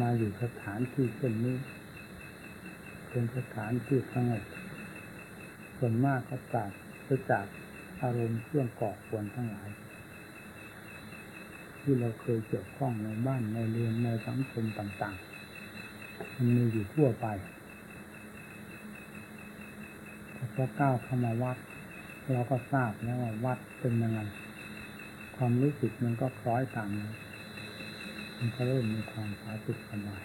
มาอยู่สถานที่เช่นนี้ เป็นสถานที่สงบส่วนมากก็จากไปจากอารมณ์เครื่องก่อควรทั้งหลาย ที่เราเคยเกี่ยวข้องในบ้านในเรือนในสังคมต่างๆ มันมีอยู่ทั่วไปพอก้าวเข้ามาวัด เราก็ทราบแล้วว่าวัดเป็นยังไงความรู้สึกมันก็คล้อยตามนั้น มันก็เริ่มมีความสาสุขสบาย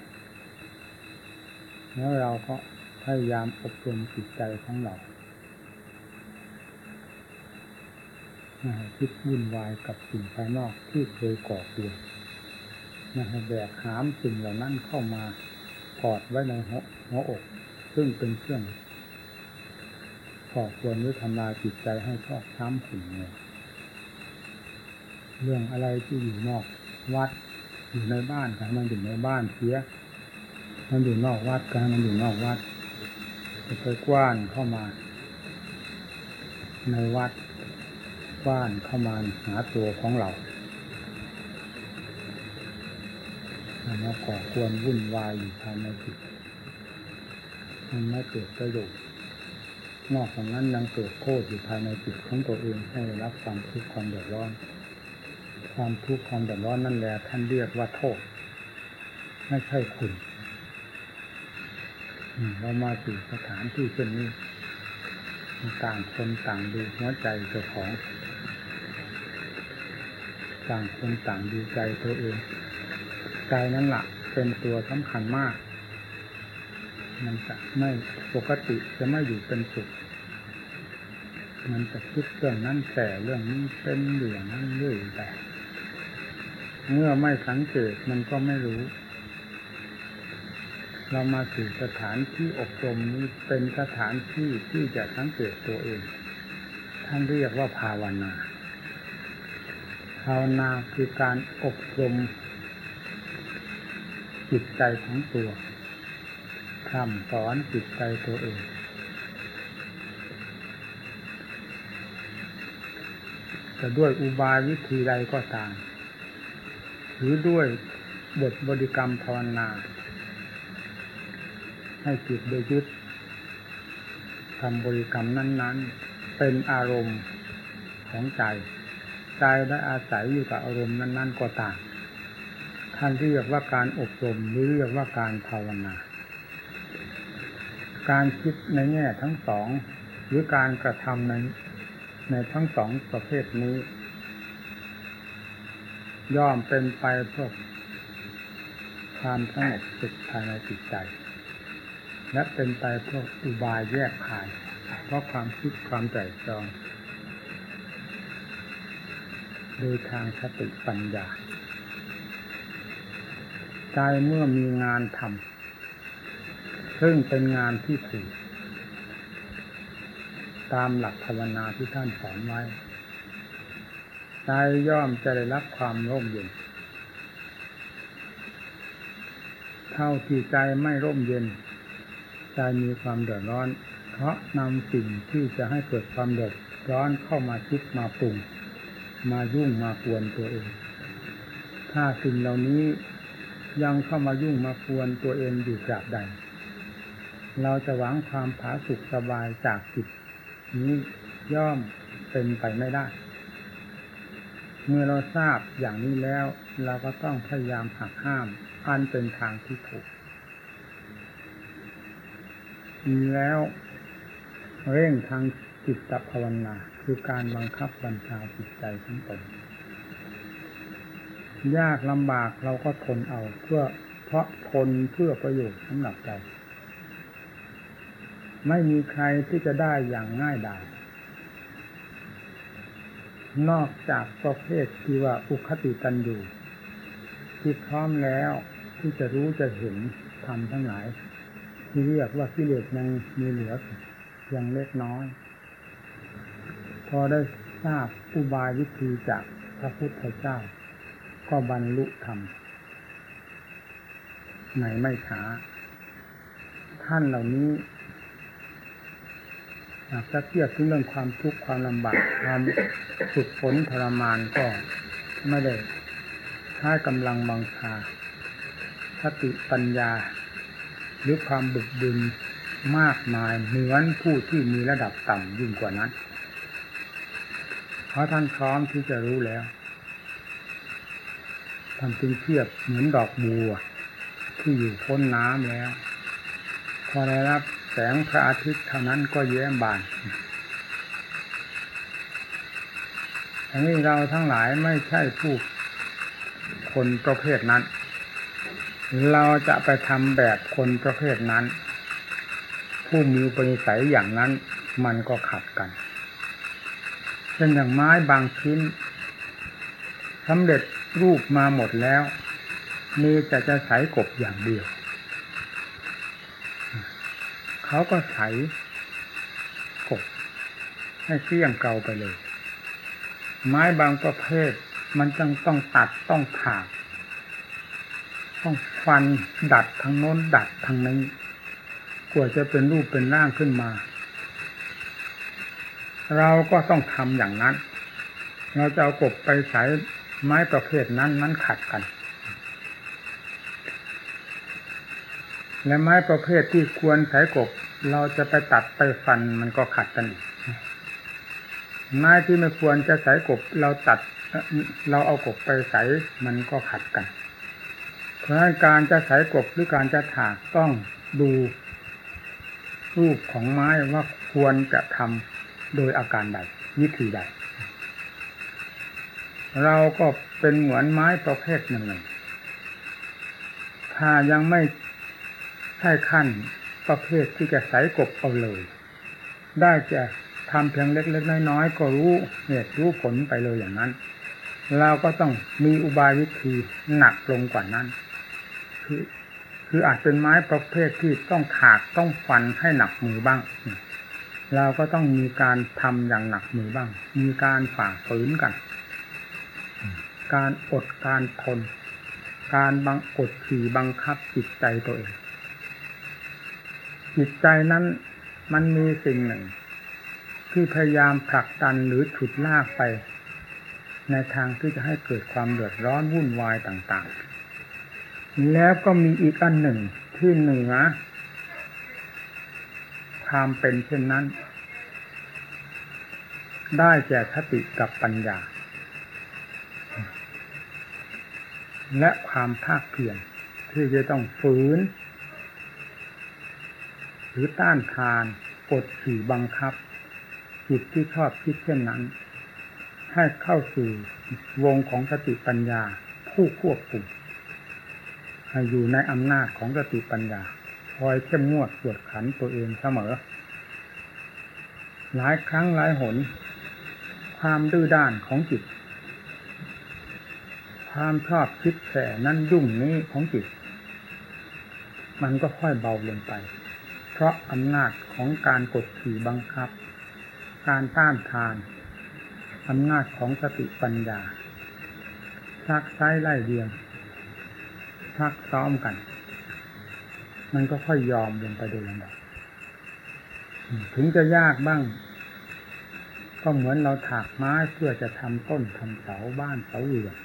แล้วเราก็พยายามอบรมจิตใจของเราไม่ให้คิดวุ่นวายกับสิ่งภายนอกที่เคยก่อเกิดไม่ให้แบกหามสิ่งเหล่านั้นเข้ามากอดไว้ในหัวหัวอก ซึ่งเป็นเครื่องก่อควรหรือทำลายจิตใจให้ชอบช้ำขุ่นเงเรื่องอะไรที่อยู่นอกวัด อยู่ในบ้านกันมันอยู่ในบ้านเสีย มันอยู่นอกวัดกันมันอยู่นอกวัดจะไปกว้านเข้ามา ในวัดกว้านเข้ามาหาตัวของเราแล้วก่อควรวุ่นวายอยู่ภายในจิตมันไม่เกิดประโยชน์นอกจากนั้นยังเกิดโทษอยู่ภายในจิตของตัวเองให้รับความทุกข์ความเดือดร้อน ความทุกข์ความเดือดร้อนนั่นแหละท่านเรียกว่าโทษ ไม่ใช่คุณเรามาสู่สถานที่เช่นนี้ต่างคนต่างดูหัวใจเจ้าของ ต่างคนต่างดูใจตัวเองใจนั้นแหละเป็นตัวสำคัญมาก มันจะไม่ปกติจะไม่อยู่เป็นสุขมันจะคิดเรื่องนั้นแต่เรื่องนี้เป็นอยู่อย่างนั้นเรื่อยแต่ เมื่อไม่สังเกตมันก็ไม่รู้ เรามาสู่สถานที่อบรมนี้เป็นสถานที่ที่จะสังเกตตัวเอง ท่านเรียกว่าภาวนา ภาวนาคือการอบรมจิตใจของตัวทำสอนจิตใจตัวเองจะด้วยอุบายวิธีใดก็ตาม หรือด้วยบทบริกรรมภาวนาให้จิตโดยยึดทำบริกรรมนั้น ๆ เป็นอารมณ์ของใจ ใจได้อาศัยอยู่กับอารมณ์นั้น ๆ ก็ต่างท่านเรียกว่าการอบรมหรือเรียกว่าการภาวนา การคิดในแง่ทั้งสอง หรือการกระทำในในทั้งสองประเภทนี้ ย่อมเป็นไปเพื่อความสงบสุขภายในจิตใจ และเป็นไปเพื่ออุบายแยกขาย เพราะความคิดความใจจอง โดยทางสติปัญญาใจเมื่อมีงานทำซึ่งเป็นงานที่ถูกตามหลักภาวนาที่ท่านสอนไว้ ใจย่อมจะได้รับความร่มเย็น เท่าที่ใจไม่ร่มเย็น ใจมีความเดือดร้อน เพราะนำสิ่งที่จะให้เกิดความเดือดร้อนเข้ามาคิดมาปรุง มายุ่งมากวนตัวเอง ถ้าสิ่งเหล่านี้ยังเข้ามายุ่งมากวนตัวเองอยู่จากใด เราจะหวังความผาสุกสบายจากจิตนี้ย่อมเป็นไปไม่ได้ เมื่อเราทราบอย่างนี้แล้ว เราก็ต้องพยายามหักห้าม อันเป็นทางที่ถูกแล้วเร่งทางจิตตภาวนา คือการบังคับบัญชาจิตใจทั้งตนยากลำบากเราก็ทนเอาเพื่อเพราะทนเพื่อประโยชน์สำหรับใจ ไม่มีใครที่จะได้อย่างง่ายดาย นอกจากประเภทที่ว่าอุคติตันอยู่ที่พร้อมแล้วที่จะรู้จะเห็นทำทั้งหลาย ที่เรียกว่ากิเลสยังมีเหลือเพียงเล็กน้อย พอได้ทราบอุบายวิธีจากพระพุทธเจ้า ก็บรรลุธรรมในไม่ช้าท่านเหล่านี้ หากจะเทียบถึงเรื่องความทุกข์ความลำบากความสุขฝนทรมานก็ไม่ได้ใช้กำลังบังชาพติปัญญา หรือความบึกบึนมากมายเหมือนผู้ที่มีระดับต่ำยิ่งกว่านั้น เพราะท่านพร้อมที่จะรู้แล้วท่านจึงเทียบเหมือนดอกบัว ที่อยู่พ้นน้ำแล้ว พอได้รับ แสงพระอาทิตย์เท่านั้นก็แย้มบานอันนี้เราทั้งหลายไม่ใช่ผู้คนประเภทนั้น เราจะไปทำแบบคนประเภทนั้น ผู้มีปณิสัยอย่างนั้นมันก็ขัดกันเช่นอย่างไม้บางชิ้นสำเร็จรูปมาหมดแล้ว มีแต่จะใสกบอย่างเดียว เขาก็ใสกบให้เสี่ยงเกาไปเลย ไม้บางประเภท มันจังต้องตัดต้องถากต้องฟันดัดทางโน้นดัดทางนี้กว่าจะเป็นรูปเป็นร่างขึ้นมา เราก็ต้องทำอย่างนั้น เราจะเอากบไปใส่ไม้ประเภทนั้นนั้นขัดกัน และไม้ประเภทที่ควรใส่กบ เราจะไปตัดไปฟันมันก็ขัดกันอีกไม้ที่ไม่ควรจะใส่กบ เราตัดเราเอากบไปใส่มันก็ขัดกัน เพราะการจะใส่กบหรือการจะถากต้องดูรูปของไม้ว่าควรจะทำโดยอาการใดวิธีใด เราก็เป็นเหมือนไม้ประเภทหนึ่งถ้ายังไม่ ใช่ขั้นประเภทที่จะใส่กบเอาเลย ได้จะทำเพียงเล็กๆน้อยๆก็รู้เหตุรู้ผลไปเลยอย่างนั้น เราก็ต้องมีอุบายวิธีหนักลงกว่านั้น คือคืออาจเป็นไม้ประเภทที่ต้องถากต้องฟันให้หนักมือบ้าง เราก็ต้องมีการทำอย่างหนักมือบ้าง มีการฝ่าฝืนกัน การอดการทน การบังอดขี่บังคับจิตใจตัวเอง จิตใจนั้นมันมีสิ่งหนึ่ง ที่พยายามผลักดันหรือฉุดลากไป ในทางที่จะให้เกิดความเดือดร้อนวุ่นวายต่างๆ แล้วก็มีอีกอันหนึ่งที่เหนือความเป็นเช่นนั้น ได้แก่สติกับปัญญา และความภาคเพียรที่จะต้องฝืน หรือต้านทานกดขี่บังคับ จิตที่ชอบคิดเช่นนั้น ให้เข้าสู่วงของสติปัญญาผู้ควบคุมให้อยู่ในอำนาจของสติปัญญา คอยเข้มงวดตรวจขันตัวเองเสมอ หลายครั้งหลายหน ความดื้อด้านของจิต ความชอบคิดแส่นั่นยุ่งนี้ของจิต มันก็ค่อยเบาลงไป เพราะอำนาจของการกดขี่บังคับ การต้านทานอำนาจของสติปัญญาชักไซ้ไล่เดียงพักซ้อมกัน มันก็ค่อยยอมลงไปโดยลำดับถึงจะยากบ้าง ก็เหมือนเราถากไม้เพื่อจะทำต้นทำเสาบ้านเสาเรือน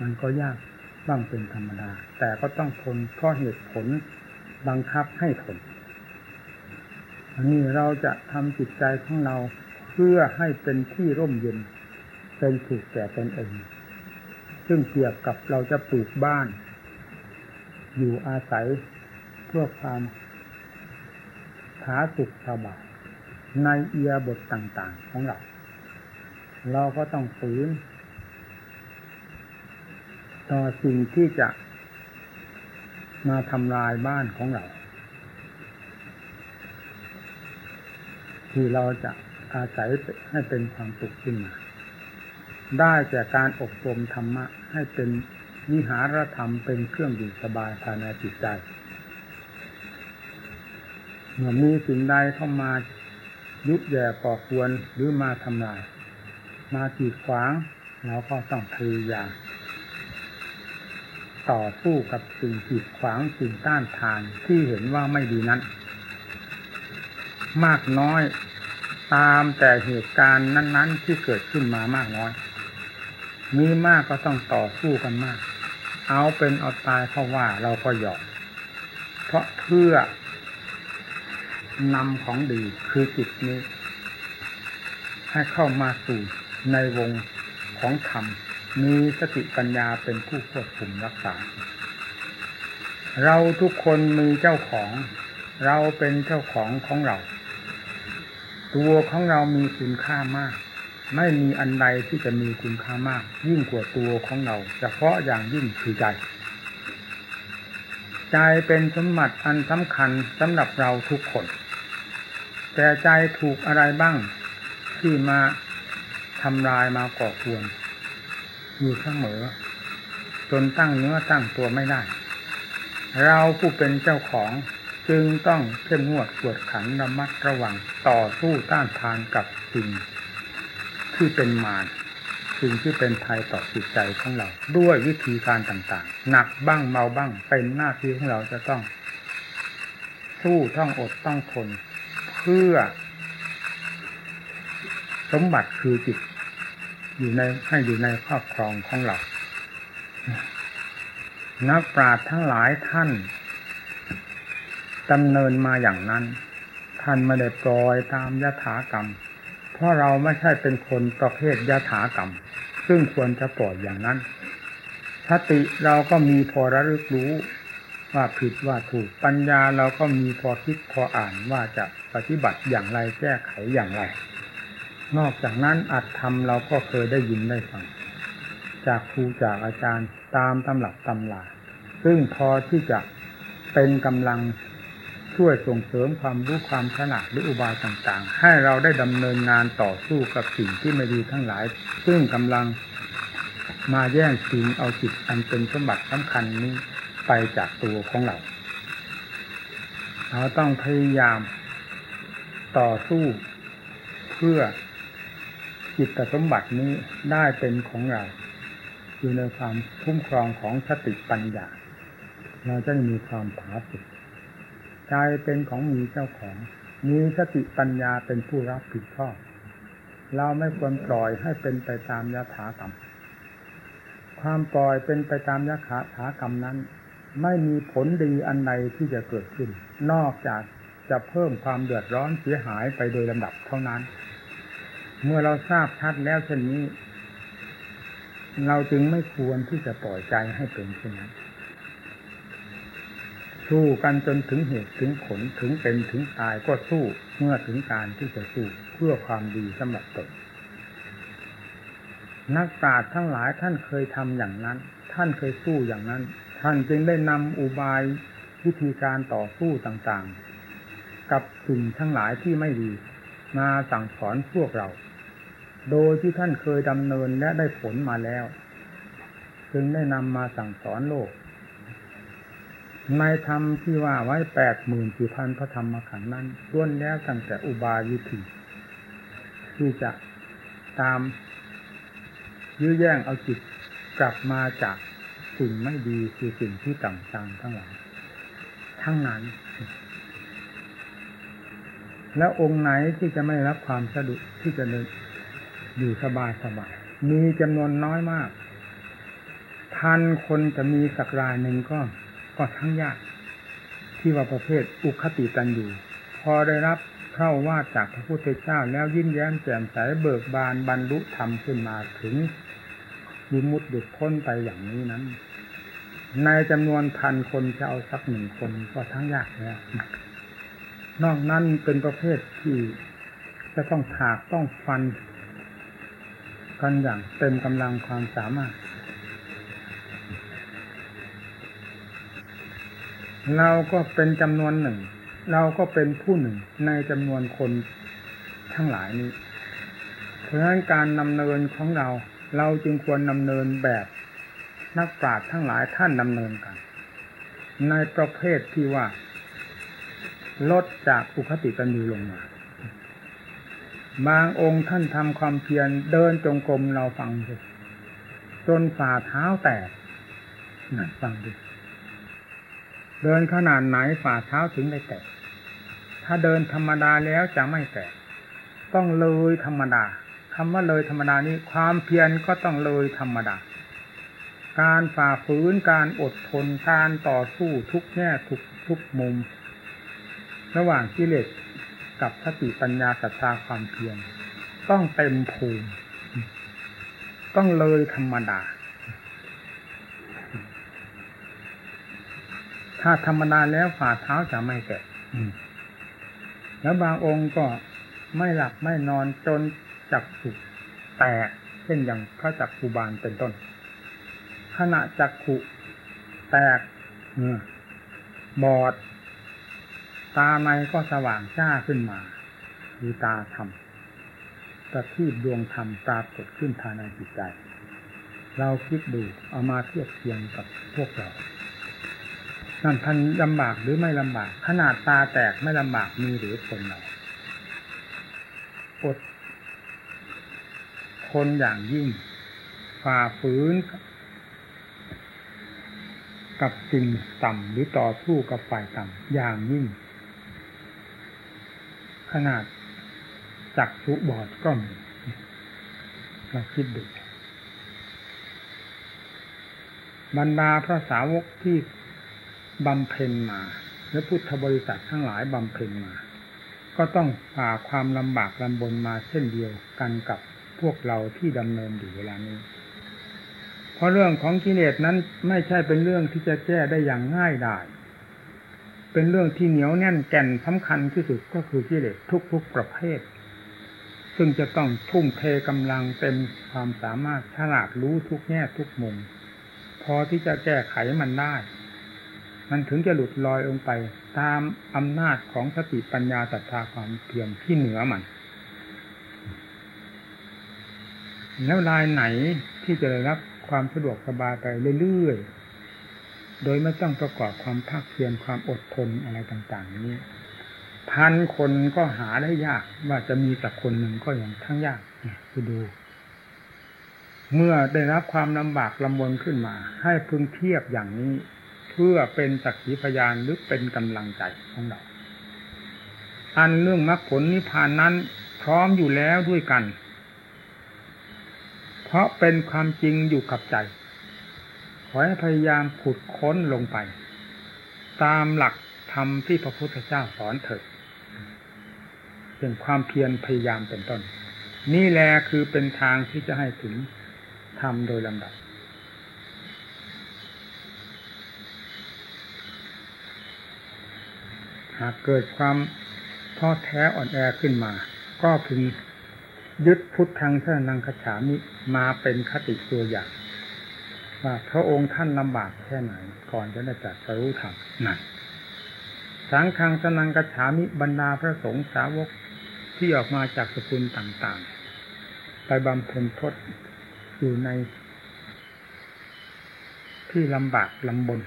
มันก็ยาก บ้างเป็นธรรมดา แต่ก็ต้องทนเพราะเหตุผลบังคับให้ทนอันนี้เราจะทำจิตใจของเราเพื่อให้เป็นที่ร่มเย็น เป็นสุขแก่ตนเองซึ่งเกี่ยวกับเราจะปลูกบ้าน อยู่อาศัยเพื่อความผาสุขสบายในเอียบทต่างๆของเรา เราก็ต้องฝืน ต่อสิ่งที่จะมาทำลายบ้านของเรา ที่เราจะอาศัยให้เป็นความสุขขึ้นมาได้จากการอบรมธรรมะ ให้เป็นวิหารธรรมเป็นเครื่องอยู่สบายภายในจิตใจเมื่อมีสิ่งใดเข้ามายุบแย่ก่อควรหรือมาทำลาย มาจีดขวางเราก็ต้องพยายาม ต่อสู้กับสิ่งจีดขวางสิ่งต้านทานที่เห็นว่าไม่ดีนั้น มากน้อยตามแต่เหตุการณ์นั้น ๆ ที่เกิดขึ้นมามากน้อย มีมากก็ต้องต่อสู้กันมาก เอาเป็นเอาตายเพราะว่าเราก็ยอมเพราะเพื่อนำของดีคือจิตนี้ ให้เข้ามาสู่ในวงของธรรม มีสติปัญญาเป็นผู้ควบคุมรักษา เราทุกคนมีเจ้าของ เราเป็นเจ้าของของเรา ตัวของเรามีคุณค่ามาก ไม่มีอันใดที่จะมีคุณค่ามาก ยิ่งกว่าตัวของเราเฉพาะอย่างยิ่งคือใจใจเป็นสมบัติอันสำคัญสำหรับเราทุกคน แต่ใจถูกอะไรบ้างที่มาทำลายมาก่อควร อยู่เสมอ จนตั้งเนื้อตั้งตัวไม่ได้ เราผู้เป็นเจ้าของจึงต้องเข้มงวดกวดขันระมัดระวังต่อสู้ต้านทานกับสิ่งที่เป็นมารสิ่งที่เป็นภัยต่อจิตใจของเรา ด้วยวิธีการต่างๆ หนักบ้างเมาบ้างเป็นหน้าที่ของเราจะต้อง สู้ต้องอดต้องทน เพื่อ สมบัติคือจิต อยู่ในให้อยู่ในครอบครองของเรานักปราชญ์ทั้งหลายท่านดำเนินมาอย่างนั้น ท่านไม่ได้ปล่อยตามยถากรรม เพราะเราไม่ใช่เป็นคนประเภทยถากรรม ซึ่งควรจะปล่อยอย่างนั้นสติเราก็มีพอระลึกรู้ว่าผิดว่าถูกปัญญาเราก็มีพอคิดพออ่านว่าจะปฏิบัติอย่างไรแก้ไขอย่างไร นอกจากนั้นอัดทำเราก็เคยได้ยินได้ฟังจากครูจากอาจารย์ตามตำหลักตำลาซึ่งพอที่จะเป็นกำลังช่วยส่งเสริมความรู้ความฉลาดหรืออุบายต่างๆ ให้เราได้ดำเนินงานต่อสู้กับสิ่งที่ไม่ดีทั้งหลาย ซึ่งกำลังมาแย่งชิงเอาจิตอันเป็นสมบัติสำคัญนี้ไปจากตัวของเรา เราต้องพยายามต่อสู้เพื่อ จิตสมบัตินี้ได้เป็นของเรา อยู่ในความคุ้มครองของสติปัญญา เราจะมีความผาสุกใจเป็นของมีเจ้าของ มีสติปัญญาเป็นผู้รับผิดชอบ เราไม่ควรปล่อยให้เป็นไปตามยถากรรม ความปล่อยเป็นไปตามยถากรรมนั้น ไม่มีผลดีอันใดที่จะเกิดขึ้น นอกจากจะเพิ่มความเดือดร้อนเสียหายไปโดยลำดับเท่านั้น เมื่อเราทราบชัดแล้วเช่นนี้ เราจึงไม่ควรที่จะปล่อยใจให้เป็นเช่นนั้นสู้กันจนถึงเหตุถึงผลถึงเป็นถึงตายก็สู้เมื่อถึงการที่จะสู้เพื่อความดีสำหรับตนนักปราชญ์ทั้งหลายท่านเคยทำอย่างนั้น ท่านเคยสู้อย่างนั้น ท่านจึงได้นำอุบายวิธีการต่อสู้ต่างๆ กับสิ่งทั้งหลายที่ไม่ดี มาสั่งสอนพวกเรา โดยที่ท่านเคยดำเนินและได้ผลมาแล้ว จึงได้นำมาสั่งสอนโลก ในธรรมที่ว่าไว้แปดหมื่นสี่พันพระธรรมขันธ์นั้นล้วนแล้วตั้งแต่อุบายวิธีที่จะตามยื้อแย่งเอาจิตกลับมาจากสิ่งไม่ดีคือสิ่งที่ต่างๆทั้งหลายทั้งนั้น แล้วองค์ไหนที่จะไม่รับความสะดุดที่จะ อยู่สบายสบาย มีจำนวนน้อยมากพันคนจะมีสักรายหนึ่งก็ก็ทั้งยากที่ว่าประเภทอุคติตันอยู่ พอได้รับเข้าว่าจากพระพุทธเจ้าแล้วยิ้มแย้มแจ่มใสเบิกบานบรรลุธรรมขึ้นมาถึงยิมุดดุดพ้นไปอย่างนี้นั้น ในจำนวนพันคนจะเอาสักหนึ่งคนก็ทั้งยากแล้วนอกนั้นเป็นประเภทที่จะต้องถากต้องฟัน กันอย่างเต็มกำลังความสามารถ เราก็เป็นจำนวนหนึ่ง เราก็เป็นผู้หนึ่งในจำนวนคนทั้งหลายนี้ เพราะฉะนั้นการดำเนินของเรา เราจึงควรดำเนินแบบนักปราชญ์ทั้งหลายท่านดำเนินกัน ในประเภทที่ว่า ลดจากอุคติตันยูลงมา บางองค์ท่านทำความเพียรเดินจงกรมเราฟังดูจนฝ่าเท้าแตกนั่นฟังดูเดินขนาดไหนฝ่าเท้าถึงได้แตก ถ้าเดินธรรมดาแล้วจะไม่แตก ต้องเลยธรรมดาคำว่าเลยธรรมดานี้ความเพียรก็ต้องเลยธรรมดา การฝ่าฝืนการอดทนการต่อสู้ทุกแง่ทุกทุกมุม ระหว่างกิเลส กับสติปัญญาศรัทธาความเพียรต้องเต็มภูมิต้องเลยธรรมดา ถ้าธรรมดาแล้วฝ่าเท้าจะไม่แตะแล้วบางองค์ก็ไม่หลับไม่นอนจนจักสุแตกเช่นอย่างพระจักคุบาลเป็นต้น ขณะจักขุแตกบอด ตาในก็สว่างจ้าขึ้นมาคือตาธรรมประทีปดวงธรรมปรากฏขึ้นภายในจิตใจ เราคิดดูเอามาเทียบเทียงกับพวกเรานั่นท่านลำบากหรือไม่ลำบาก ขนาดตาแตกไม่ลำบากมีหรือคนเราอดคนอย่างยิ่งฝ่าฝืนกับสิ่งต่ำหรือต่อสู้กับฝ่ายต่ำอย่างยิ่ง ขนาดจักสุบอดก็มีเราคิดดูบรรดาพระสาวกที่บำเพ็ญมา และพุทธบริษัททั้งหลายบำเพ็ญมา ก็ต้องฝ่าความลำบากลำบนมาเช่นเดียวกันกับพวกเราที่ดำเนินอยู่เวลานี้ เพราะเรื่องของกิเลสนั้นไม่ใช่เป็นเรื่องที่จะแก้ได้อย่างง่ายดาย เป็นเรื่องที่เหนียวแน่นแก่นสำคัญที่สุดก็คือกิเลสทุกๆประเภท ซึ่งจะต้องทุ่มเทกำลังเต็มความสามารถฉลาดรู้ทุกแง่ทุกมุม พอที่จะแก้ไขมันได้ มันถึงจะหลุดลอยลงไป ตามอำนาจของสติปัญญาศรัทธาความเพียรที่เหนือมัน แล้วรายไหนที่จะได้รับความสะดวกสบายไปเรื่อยๆ โดยไม่ต้องประกอบความภาคเพียรความอดทนอะไรต่างๆนี้พันคนก็หาได้ยาก ว่าจะมีสักคนหนึ่งก็อย่างทั้งยากคือดู เมื่อได้รับความลำบากลำบนขึ้นมา ให้พึงเทียบอย่างนี้ เพื่อเป็นสักขีพยานหรือเป็นกำลังใจของเราอันเรื่องมรรคผลนิพพานนั้นพร้อมอยู่แล้วด้วยกัน เพราะเป็นความจริงอยู่กับใจ ให้พยายามขุดค้นลงไป ตามหลักธรรมที่พระพุทธเจ้าสอนเถิดเป็นความเพียรพยายามเป็นต้น นี่แหละคือเป็นทางที่จะให้ถึงธรรมโดยลำดับหากเกิดความท้อแท้อ่อนแอขึ้นมา ก็พึงยึดพุทธังสนังคฉามิมาเป็นคติตัวอย่าง ว่าพระองค์ท่านลำบากแค่ไหน ก่อนจะได้จัดสรู้ธรรมนั่นสังฆังสนังกระฉามิบรรดาพระสงฆ์สาวกที่ออกมาจากสกุลต่างๆ ไปบำเพ็ญทศอยู่ใน ที่ลำบากลำบน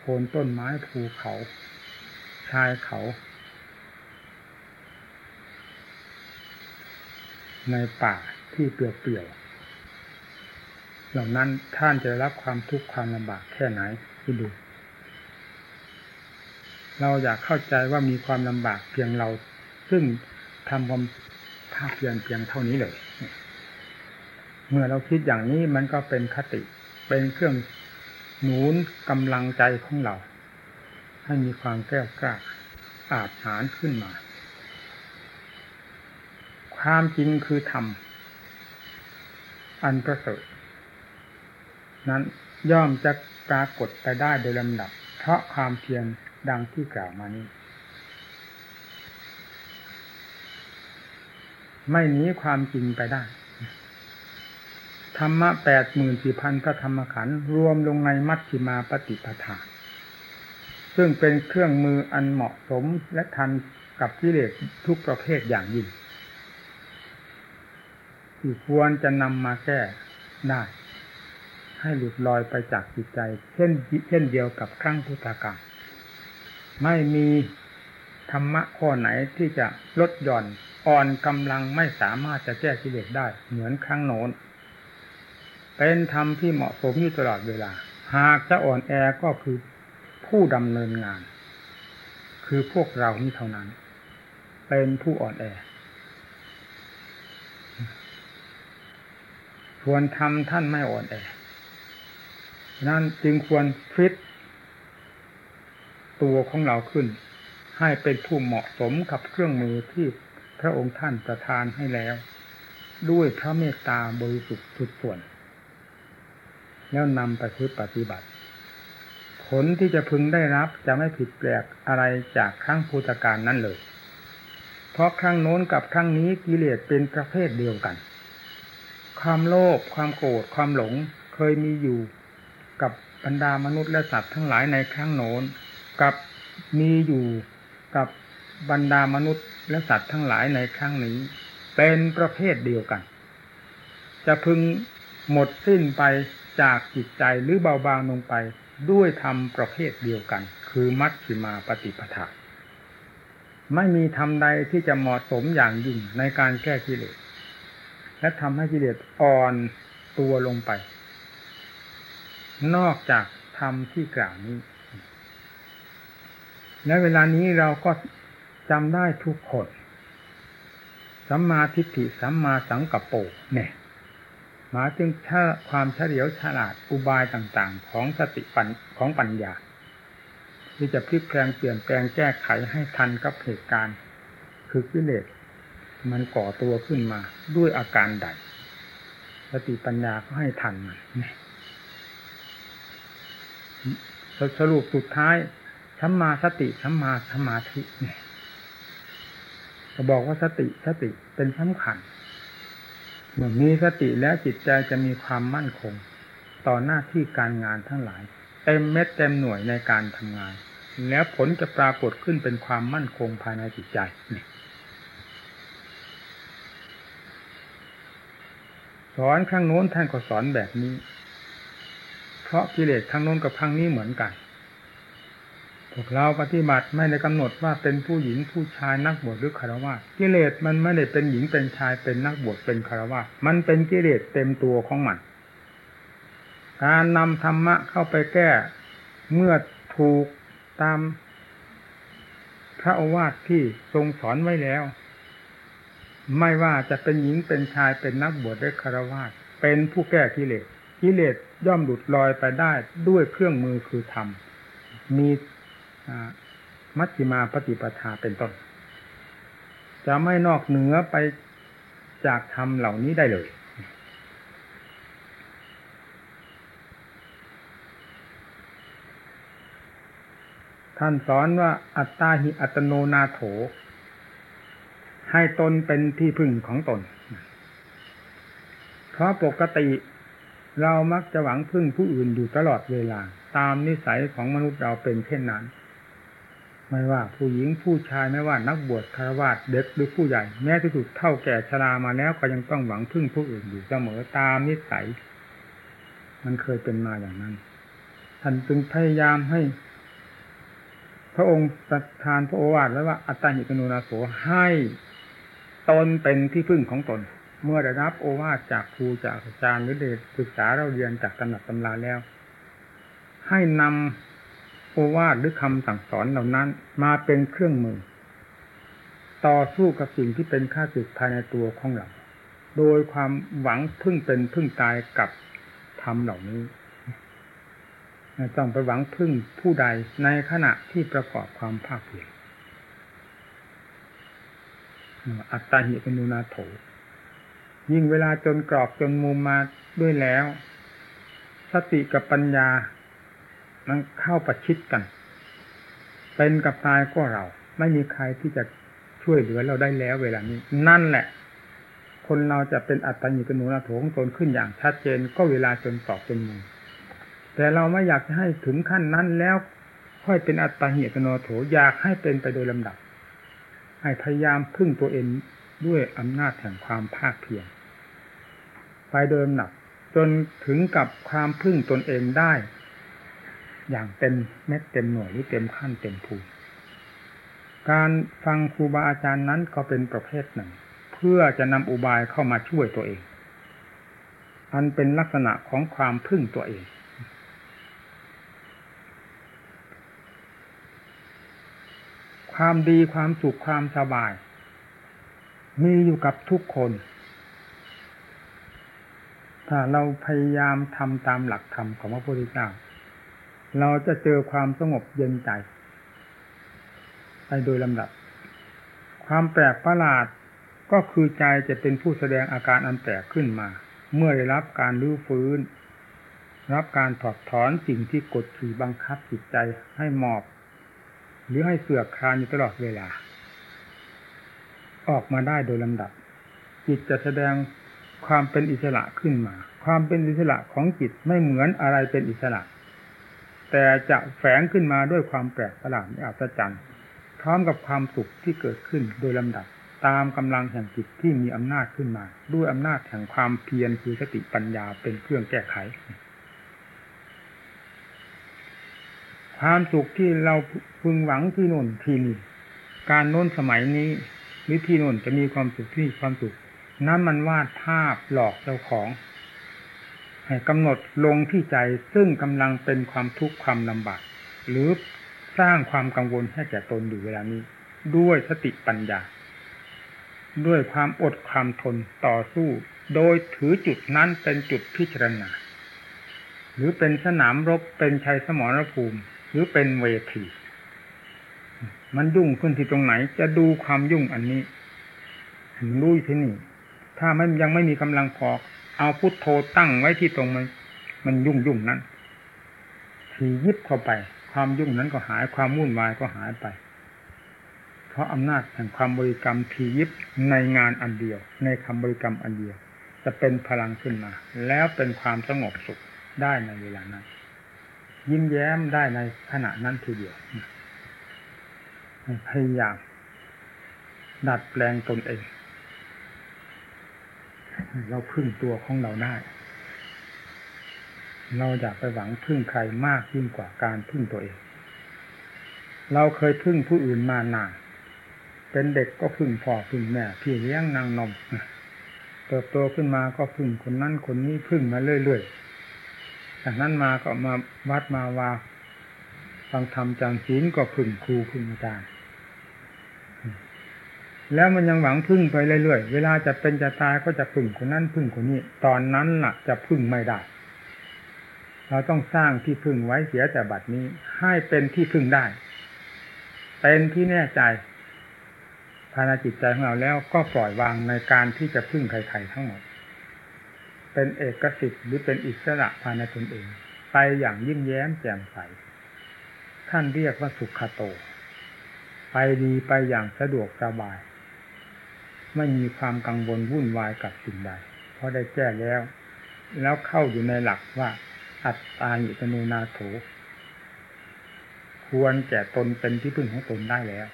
โคนต้นไม้ภูเขา ชายเขา ในป่าที่เปลี่ยวๆ เหล่านั้นท่านจะรับความทุกข์ความลำบากแค่ไหนที่ดู เราอยากเข้าใจว่ามีความลำบากเพียงเรา ซึ่งทำความภาคเพียงเพียงเท่านี้เลย เมื่อเราคิดอย่างนี้มันก็เป็นคติ เป็นเครื่องหนุนกำลังใจของเรา ให้มีความแก้วกล้าอาจหารขึ้นมา ความจริงคือธรรมอันประเสริฐ นั้นย่อมจะปรากฏไปได้โดยลำดับ เพราะความเพียรดังที่กล่าวมานี้ ไม่หนีความจริงไปได้ ธรรมะแปดหมื่นสี่พันพระธรรมขันธ์รวมลงในมัชฌิมาปฏิปทาซึ่งเป็นเครื่องมืออันเหมาะสมและทันกับกิเลสทุกประเภทอย่างยิ่งที่ควรจะนำมาแก้ได้ ให้หลุดลอยไปจากจิตใจ เช่นเช่นเดียวกับครั้งพุทธกาลไม่มีธรรมะข้อไหนที่จะลดหย่อนอ่อนกำลังไม่สามารถจะแก้กิเลสได้เหมือนครั้งโน้น เป็นธรรมที่เหมาะสมอยู่ตลอดเวลา หากจะอ่อนแอก็คือผู้ดำเนินงาน คือพวกเรานี่เท่านั้น เป็นผู้อ่อนแอส่วนธรรมท่านไม่อ่อนแอ นั้นจึงควรฟิตตัวของเราขึ้น ให้เป็นผู้เหมาะสมกับเครื่องมือที่พระองค์ท่านประทานให้แล้ว ด้วยพระเมตตาบริสุทธิ์ทุกส่วน แล้วนำไปพึ่ปฏิบัติ ผลที่จะพึงได้รับจะไม่ผิดแปลกอะไรจากครั้งพุทธการนั้นเลย เพราะครั้งโน้นกับครั้งนี้กิเลสเป็นประเภทเดียวกัน ความโลภความโกรธความหลงเคยมีอยู่ บรรดามนุษย์และสัตว์ทั้งหลายในครั้งโน้นกับมีอยู่กับบรรดามนุษย์และสัตว์ทั้งหลายในครั้งนี้ เป็นประเภทเดียวกัน จะพึงหมดสิ้นไปจากจิตใจหรือเบาบางลงไปด้วยธรรมประเภทเดียวกัน คือมัชฌิมาปฏิปทาไม่มีธรรมใดที่จะเหมาะสมอย่างยิ่งในการแก้กิเลสและทำให้กิเลสอ่อนตัวลงไป นอกจากธรรมที่กล่าวนี้ และเวลานี้เราก็จำได้ทุกคนสัมมาทิฏฐิสัมมาสังกัปโปเนี่ยหมายถึงถ้าความเฉลียวฉลาดอุบายต่างๆ ของสติปัญของปัญญา ที่จะพลิกแปลงเปลี่ยนแปลงแก้ไขให้ทันกับเหตุการณ์ คือกิเลสมันก่อตัวขึ้นมาด้วยอาการใด สติปัญญาก็ให้ทันมัน สรุปสุดท้ายสัมมาสติสัมมาสมาธิเนี่ยจะบอกว่าสติสติเป็นสำคัญเมื่อมีสติแล้วจิตใจจะมีความมั่นคง ต่อหน้าที่การงานทั้งหลาย เต็มเม็ดเต็มหน่วยในการทำงาน แล้วผลจะปรากฏขึ้นเป็นความมั่นคงภายในจิตใจนี่สอนครั้งโน้นท่านก็สอนแบบนี้ เพราะกิเลสครั้งโน้นกับครั้งนี้เหมือนกันพวกเราปฏิบัติไม่ได้กำหนดว่าเป็นผู้หญิงผู้ชายนักบวชหรือคารวะกิเลสมันไม่ได้เป็นหญิงเป็นชายเป็นนักบวชเป็นคารวะมันเป็นกิเลสเต็มตัวของมัน การนำธรรมะเข้าไปแก้เมื่อถูกตามพระโอวาทที่ทรงสอนไว้แล้ว ไม่ว่าจะเป็นหญิงเป็นชายเป็นนักบวชหรือคารวะเป็นผู้แก้กิเลส กิเลสย่อมหลุดลอยไปได้ด้วยเครื่องมือคือธรรม มีมัชฌิมาปฏิปทาเป็นต้น จะไม่นอกเหนือไปจากธรรมเหล่านี้ได้เลย ท่านสอนว่าอัตตาหิอัตโนนาโถ ให้ตนเป็นที่พึ่งของตน เพราะปกติ เรามักจะหวังพึ่งผู้อื่นอยู่ตลอดเวลา ตามนิสัยของมนุษย์เราเป็นเช่นนั้น ไม่ว่าผู้หญิงผู้ชายไม่ว่านักบวชคารวะเด็กหรือผู้ใหญ่ แม้ที่สุดเท่าแก่ชรามาแล้วก็ยังต้องหวังพึ่งผู้อื่นอยู่เสมอตามนิสัย มันเคยเป็นมาอย่างนั้น ท่านจึงพยายามให้ พระองค์ประทานพระโอวาทไว้ว่าอัตตาหิกนุนาโสให้ตนเป็นที่พึ่งของตน เมื่อได้รับโอวาทจากครูจากอาจารย์หรือเด็กศึกษาเราเรียนจากตำหนักตำราแล้ว ให้นำโอวาทหรือคำสั่งสอนเหล่านั้น มาเป็นเครื่องมือ ต่อสู้กับสิ่งที่เป็นข้าศึกภายในตัวของเราโดยความหวังพึ่งเป็นพึ่งตายกับธรรมเหล่านี้ต้องไปหวังพึ่งผู้ใดในขณะที่ประกอบความภาคเพียรอัตตาหิปนุนาโถ ยิ่งเวลาจนกรอบจนมุมมาด้วยแล้ว สติกับปัญญา มันเข้าประชิดกัน เป็นกับตายก็เรา ไม่มีใครที่จะช่วยเหลือเราได้แล้วเวลานี้ นั่นแหละ คนเราจะเป็นอัตตาญิกนุนาโถงตนขึ้นอย่างชัดเจนก็เวลาจนสอบจนมุมแต่เราไม่อยากให้ถึงขั้นนั้นแล้ว ค่อยเป็นอัตตาหิกโนโถอยากให้เป็นไปโดยลำดับ ให้พยายามพึ่งตัวเอง ด้วยอำนาจแห่งความภาคเพียรไปโดยลำดับจนถึงกับความพึ่งตนเองได้ อย่างเต็มเม็ดเต็มหน่วยหรือเต็มขั้นเต็มภูมิการฟังครูบาอาจารย์นั้นก็เป็นประเภทหนึ่ง เพื่อจะนำอุบายเข้ามาช่วยตัวเอง อันเป็นลักษณะของความพึ่งตัวเอง ความดีความสุขความสบาย มีอยู่กับทุกคน ถ้าเราพยายามทำตามหลักธรรมของพระพุทธเจ้า เราจะเจอความสงบเย็นใจ ไปโดยลำดับ ความแปลกประหลาดก็คือใจจะเป็นผู้แสดงอาการอันแปลกขึ้นมา เมื่อได้รับการรื้อฟื้น รับการถอดถอนสิ่งที่กดขี่บังคับจิตใจให้หมอบ หรือให้เสือกคลานอยู่ตลอดเวลา ออกมาได้โดยลำดับ จิตจะแสดงความเป็นอิสระขึ้นมา ความเป็นอิสระของจิตไม่เหมือนอะไรเป็นอิสระ แต่จะแฝงขึ้นมาด้วยความแปลกประหลาดอัศจรรย์พร้อมกับความสุขที่เกิดขึ้นโดยลำดับ ตามกำลังแห่งจิตที่มีอำนาจขึ้นมา ด้วยอำนาจแห่งความเพียรคือสติปัญญาเป็นเครื่องแก้ไข ความสุขที่เราพึงหวังที่โน่นที่นี่การโน้นสมัยนี้ หรือที่โน่นจะมีความสุขที่ความสุขนั้นมันวาดภาพหลอกเจ้าของให้กำหนดลงที่ใจซึ่งกำลังเป็นความทุกข์ความลำบากหรือสร้างความกังวลให้แก่ตนอยู่เวลานี้ ด้วยสติปัญญา ด้วยความอดความทนต่อสู้ โดยถือจุดนั้นเป็นจุดพิจารณาหรือเป็นสนามรบเป็นชัยสมรภูมิ หรือเป็นเวที มันยุ่งขึ้นที่ตรงไหน จะดูความยุ่งอันนี้รู้ที่นี่ ถ้ามันยังไม่มีกำลังพอเอาพุทโธตั้งไว้ที่ตรงมัน มันยุ่งยุ่งนั้นทียิบเข้าไป ความยุ่งนั้นก็หายความวุ่นวายก็หายไป เพราะอำนาจแห่งความบริกรรมทียิบในงานอันเดียว ในคำบริกรรมอันเดียว จะเป็นพลังขึ้นมา แล้วเป็นความสงบสุขได้ในเวลานั้น ยิ้มแย้มได้ในขณะนั้นทีเดียว พยายามดัดแปลงตนเอง เราพึ่งตัวของเราได้ เราอยากไปหวังพึ่งใครมากยิ่งกว่าการพึ่งตัวเอง เราเคยพึ่งผู้อื่นมานานเป็นเด็กก็พึ่งพ่อพึ่งแม่พี่เลี้ยงนางนมเติบโตขึ้นมาก็พึ่งคนนั้นคนนี้พึ่งมาเรื่อยๆจากนั้นมาก็มาวัดมาวาฟังธรรมจำศีลก็พึ่งครูพึ่งอาจารย์ แล้วมันยังหวังพึ่งไปเรื่อยๆ เวลาจะเป็นจะตายก็จะพึ่งคนนั้นพึ่งคนนี้ ตอนนั้นล่ะ จะพึ่งไม่ได้ เราต้องสร้างที่พึ่งไว้เสียแต่บัดนี้ ให้เป็นที่พึ่งได้ เป็นที่แน่ใจภายในจิตใจของเราแล้วก็ปล่อยวางในการที่จะพึ่งใครๆทั้งหมด เป็นเอกสิทธิ์หรือเป็นอิสระภายในตนเอง ไปอย่างยิ้มแย้มแจ่มใส ท่านเรียกว่าสุขโต ไปดีไปอย่างสะดวกสบาย ไม่มีความกังวลวุ่นวายกับสิ่งใดเพราะได้แก้แล้ว แล้วเข้าอยู่ในหลักว่า อัตตาหิตโนนาโถ ควรแก่ตนเป็นที่พึ่งของตนได้แล้ว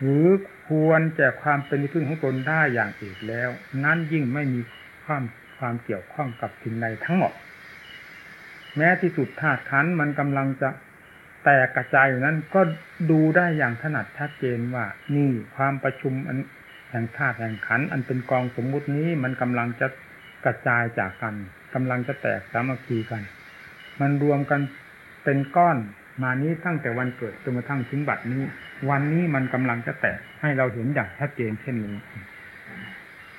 หรือควรแก่ความเป็นที่พึ่งของตนได้อย่างอื่นแล้ว นั้นยิ่งไม่มีความความเกี่ยวข้องกับสิ่งใดทั้งหมด แม้ที่สุดธาตุขันมันกำลังจะแตกกระจายอยู่นั้นก็ดูได้อย่างถนัดชัดเจนว่านี่ความประชุมอัน แห่งธาตุแห่งขันอันเป็นกองสมมุตินี้มันกำลังจะกระจายจากกันกำลังจะแตกสามัคคีกัน มันรวมกันเป็นก้อนมานี้ตั้งแต่วันเกิดจนกระทั่งถึงบัดนี้ วันนี้มันกำลังจะแตกให้เราเห็นอย่างชัดเจนเช่นนี้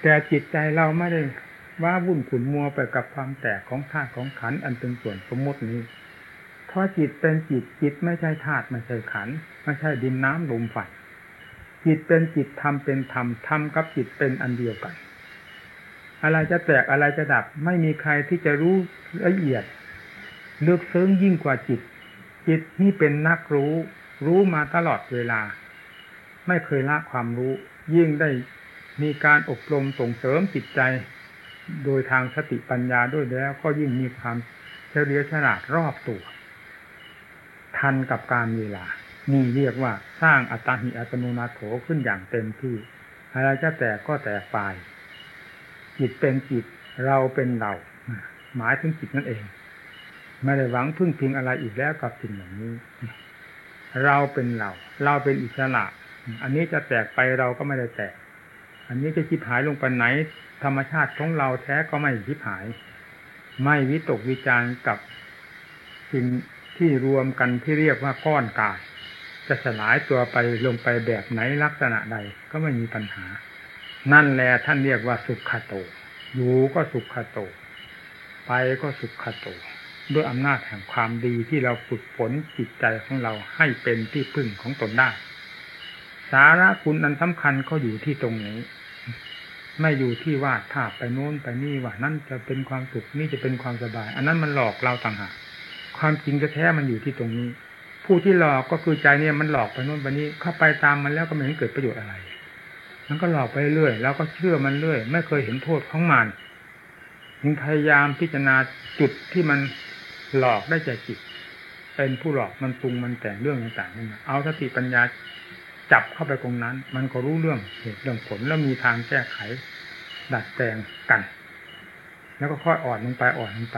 แต่จิตใจเราไม่ได้ว่าวุ่นขุนมัวไปกับความแตกของธาตุของขันอันเป็นส่วนสมมตินี้ เพราะจิตเป็นจิตจิตไม่ใช่ธาตุไม่ใช่ขันไม่ใช่ดินน้ำลมไฟ จิตเป็นจิตธรรมเป็นธรรมธรรมกับจิตเป็นอันเดียวกัน อะไรจะแตกอะไรจะดับ ไม่มีใครที่จะรู้ละเอียดลึกซึ้งยิ่งกว่าจิต จิตนี่เป็นนักรู้ รู้มาตลอดเวลา ไม่เคยละความรู้ ยิ่งได้มีการอบรมส่งเสริมจิตใจ โดยทางสติปัญญาด้วยแล้ว ก็ยิ่งมีความเฉลียวฉลาดรอบตัว ทันกับการเวลา นี่เรียกว่าสร้างอัตตาหิอัตโนนาโถขึ้นอย่างเต็มที่อะไรจะแตกก็แตกไปจิตเป็นจิตเราเป็นเรา หมายถึงจิตนั่นเอง ไม่ได้หวังพึ่งพิงอะไรอีกแล้วกับสิ่งอย่างนี้ เราเป็นเรา เราเป็นอิสระ อันนี้จะแตกไปเราก็ไม่ได้แตก อันนี้จะคิดหายลงไปไหน ธรรมชาติของเราแท้ก็ไม่คิดหาย ไม่วิตกวิจารกับสิ่งที่รวมกันที่เรียกว่าก้อนกาย จะสลายตัวไปลงไปแบบไหนลักษณะใดก็ไม่มีปัญหา นั่นแหละท่านเรียกว่าสุขโต อยู่ก็สุขโต ไปก็สุขโต ด้วยอำนาจแห่งความดีที่เราฝึกฝนจิตใจของเราให้เป็นที่พึ่งของตนได้ สาระคุณอันสำคัญก็อยู่ที่ตรงนี้ ไม่อยู่ที่ว่าถ้าไปโน้นไปนี่ว่านั่นจะเป็นความสุขนี่จะเป็นความสบาย อันนั้นมันหลอกเราต่างหากความจริงแท้มันอยู่ที่ตรงนี้ ผู้ที่หลอกก็คือใจเนี่ยมันหลอกไปโน้นไปนี้เข้าไปตามมันแล้วก็ไม่เห็นเกิดประโยชน์อะไร มันก็หลอกไปเรื่อยแล้วก็เชื่อมันเรื่อย ไม่เคยเห็นโทษของมันยังพยายามพิจารณาจุดที่มันหลอกได้ใจจิต เป็นผู้หลอกมันปรุงมันแต่งเรื่องต่างๆนี่นเอาสติปัญญาจับเข้าไปตรงนั้น มันก็รู้เรื่องเหตุเรื่องผลแล้วมีทางแก้ไข ดัดแปลงกัน แล้วก็ค่อยอ่อนลงไปอ่อนลงไป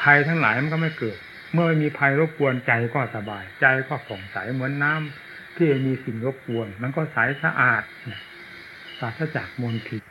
ภัยทั้งหลายมันก็ไม่เกิด เมื่อไม่มีภัยรบกวนใจก็สบาย ใจก็ผ่องใสเหมือนน้ำที่มีสิ่งรบกวน มันก็ใสสะอาดปราศจากมลทิน